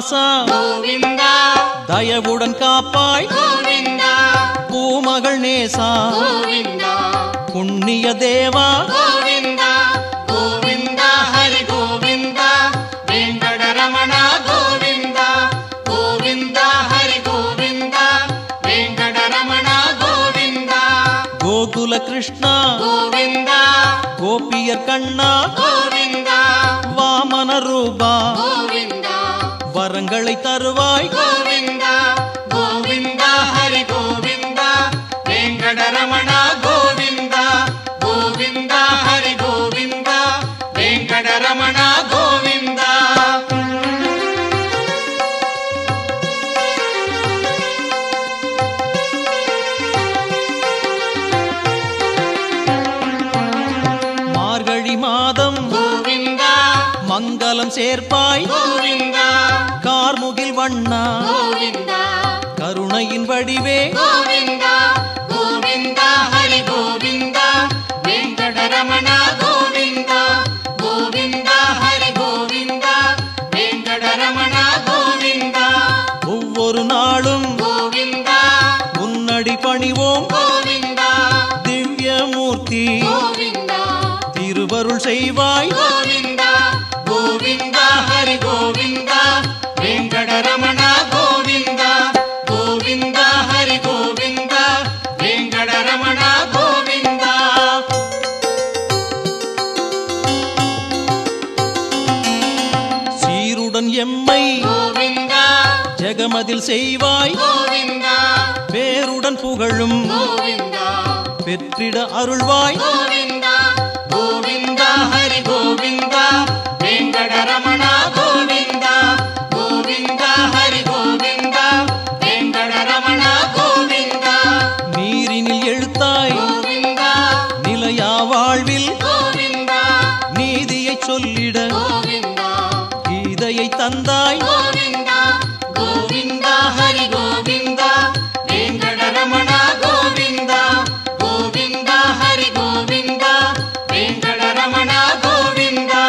வாசா கோவிந்தா. தயவுடன் காப்பாய். கோவிந்தா. பூமகள் நேசா. கோவிந்தா. புண்ணிய தேவா. கோவிந்தா. கோவிந்தா. ஹரி கோவிந்தா. வெங்கடரமண கோவிந்தா. கோவிந்தா. ஹரி கோவிந்தா. வெங்கடரமண கோவிந்தா. கோகுல கிருஷ்ணா. கோவிந்தா. கோபியர் கண்ணா. கோவிந்தா. வாமன ரூபா. கோவிந்தா. வரங்களை தருவாய். கோவிந்தா கோவிந்தா ஹரி கோவிந்தா வெங்கடரமண கோவிந்தா கோவிந்தா ஹரி கோவிந்தா வெங்கடரமண கோவிந்தா. மார்கழி மாதம் கோவிந்தா மங்களம் சேர்ப்பாய். கோவிந்தா வண்ணா கோவிந்தா கருணையின் வடிவே. கோவிந்தா கோவிந்தா ஹரி கோவிந்தா வெங்கடரமண கோவிந்தா கோவிந்தா ஹரி கோவிந்தா வெங்கடரமண கோவிந்தா. ஒவ்வொரு நாளும் கோவிந்தா முன்னடி பணிவோம். கோவிந்தா திவ்யமூர்த்தி கோவிந்தா திருவருள் செய்வாய். கோவிந்தா சீருடன் எம்மை ஜெகமதில் செய்வாய். பேருடன் புகழும். பெற்றிட அருள்வாய். கோவிந்தா. ஹரி கோவிந்தா. வெங்கடரமண கீதையை தந்தாய் கோவிந்தா கோவிந்தா ஹரி கோவிந்தா வெங்கடரமண கோவிந்தா கோவிந்தா ஹரி கோவிந்தா வெங்கடரமண கோவிந்தா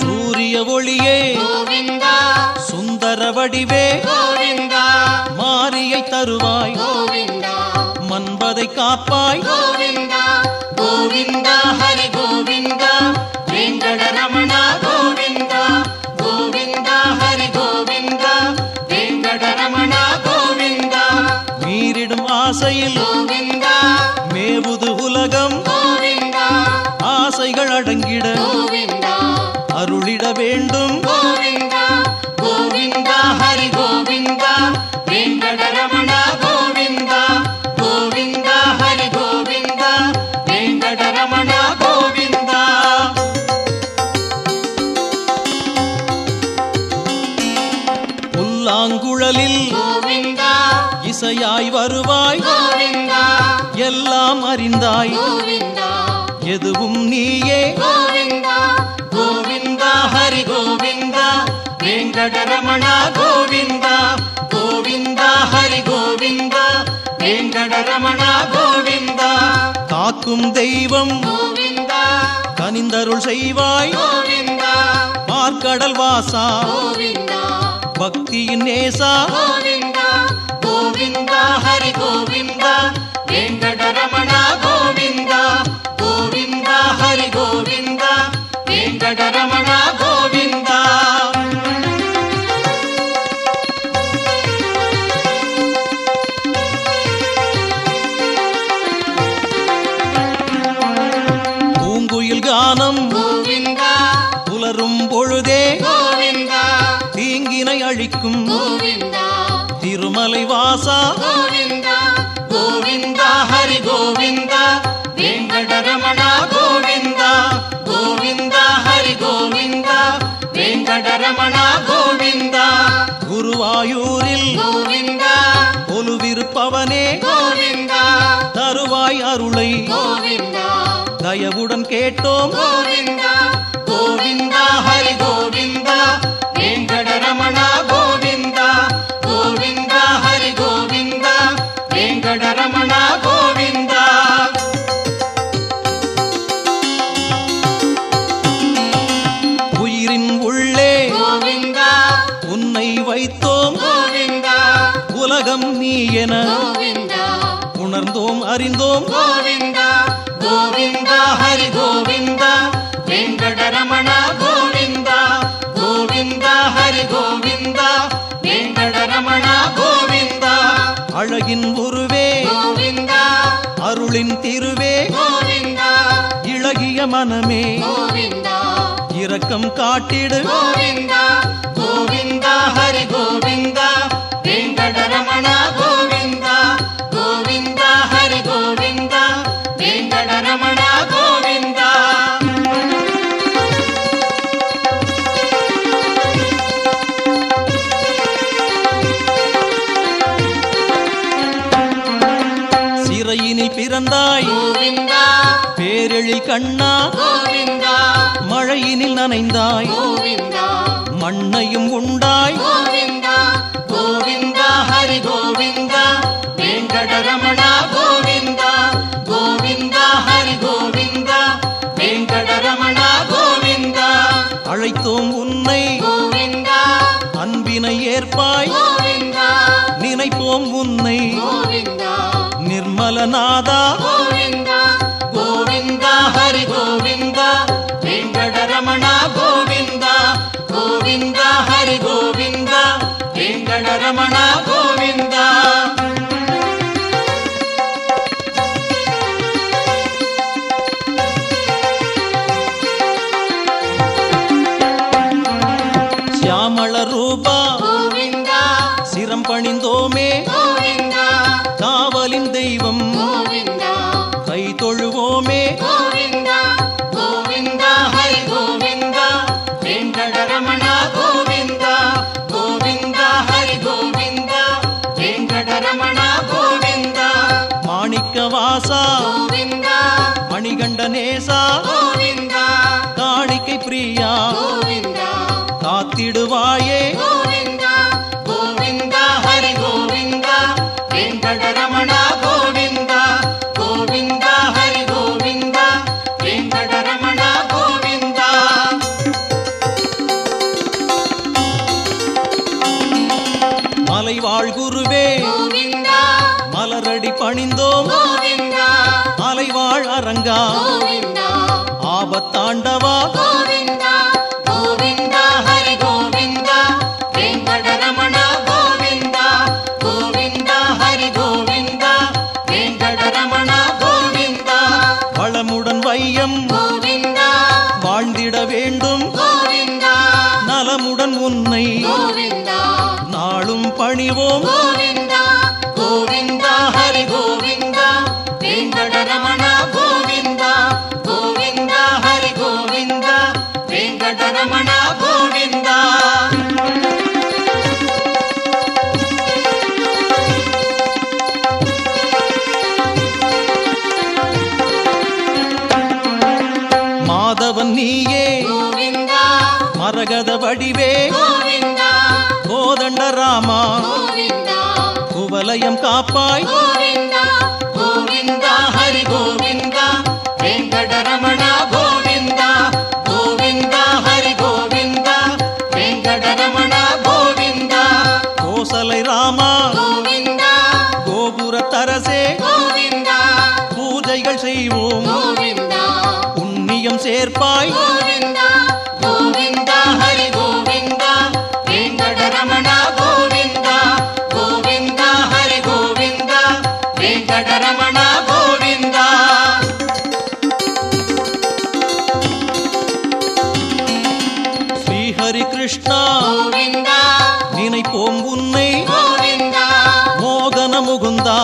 சூரிய ஒளியே கோவிந்தா சுந்தர வடிவே கோவிந்தா மாரியை தருவாய். மன்பதை காப்பாய். கோவிந்தா. கோவிந்தா ஹரி கோவிந்தா. வெங்கடரமண கோவிந்தா. கோவிந்தா ஹரி கோவிந்தா. வெங்கடரமண கோவிந்தா. மீறிடும் ஆசையில் கோவிந்தா. மேவுது உலகம். கோவிந்தா. ஆசைகள் அடங்கிட கோவிந்தா. அருளிட வேண்டும். எல்லாம் அறிந்தாய் கோவிந்தா. எதுவும் நீயே. கோவிந்தா. கோவிந்தா ஹரி கோவிந்தா. வெங்கடரமண கோவிந்தா. கோவிந்தா ஹரி கோவிந்தா. வெங்கடரமண கோவிந்தா. காக்கும் தெய்வம். கோவிந்தா. கனிந்தருள் செய்வாய். கோவிந்தா. பார்க்கடல் வாசா. கோவிந்தா. பக்தியின் நேசா. கோவிந்தா. புலரும் பொழுதே தீங்கினை அழிக்கும் கோவிந்தா. திருமலை வாசா கோவிந்தா. கோவிந்தா. ஹரி கோவிந்தா. கேட்டோம் கோவிந்தா. கோவிந்தா ஹரி கோவிந்தா. வெங்கட ரமணா கோவிந்தா. கோவிந்தா ஹரி கோவிந்தா. வெங்கட ரமணா கோவிந்தா. உயிரின் உள்ளே கோவிந்தா. உன்னை வைத்தோம். கோவிந்தா. உலகம் நீ என உணர்ந்தோம் அறிந்தோம். கோவிந்தா. கோவிந்தா ஹரி கோவிந்தா வெங்கடரமண கோவிந்தா அழகின் உருவே கோவிந்தா அருளின் திருவே கோவிந்தா. இளகிய மனமே கோவிந்தா. இரக்கம் காட்டிடு. கோவிந்தா கோவிந்தா ஹரி கோவிந்தா வெங்கடரமண கண்ணா. மழையினில் நனைந்தாய். மண்ணையும் உண்டாய். கோவிந்தா. ஹரி கோவிந்தா. வெங்கடரமண கோவிந்தா. கோவிந்தா ஹரி கோவிந்தா. வெங்கடரமண கோவிந்தா. அழைத்தோம் உன்னை. கோவிந்தா. அன்பினை ஏற்பாய். கோவிந்தா. நினைப்போம் உன்னை. கோவிந்தா. நிர்மலநாதா. கோவிந்தா. வெங்கடரமண கோவிந்தா கோவிந்தா ஹரி கோவிந்தா வெங்கடரமண கோவிந்தா சியாமள ரூபா கோவிந்தா சிரம் கோவிந்தா. காணிக்கை பிரியா. காத்திடுவாயே. கோவிந்தா. ஹரி கோவிந்தா. வெங்கடரமண வெங்கடரமண கோவிந்தா வளமுடன் வையம் வாழ்ந்திட வேண்டும். நலமுடன் உன்னை நாளும் பணிவோம். கோவிந்தா வடிவே. கோதண்ட ராமா. குவலயம் காப்பாய். கோவிந்தா. ஹரி கோவிந்தா. வெங்கடரமண கோவிந்தா. கோவிந்தா. ஹரி கோவிந்தா. வெங்கடரமண கோவிந்தா. கோசலை ராமா. கோவிந்தா. கோபுர தரசே. கோவிந்தா. பூஜைகள் செய்வோம். கோவிந்தா. புண்ணியம் சேர்ப்பாய். கோவிந்தா. கோவிந்தா. நினைப்போம் உன்னை. மோகன முகுந்தா.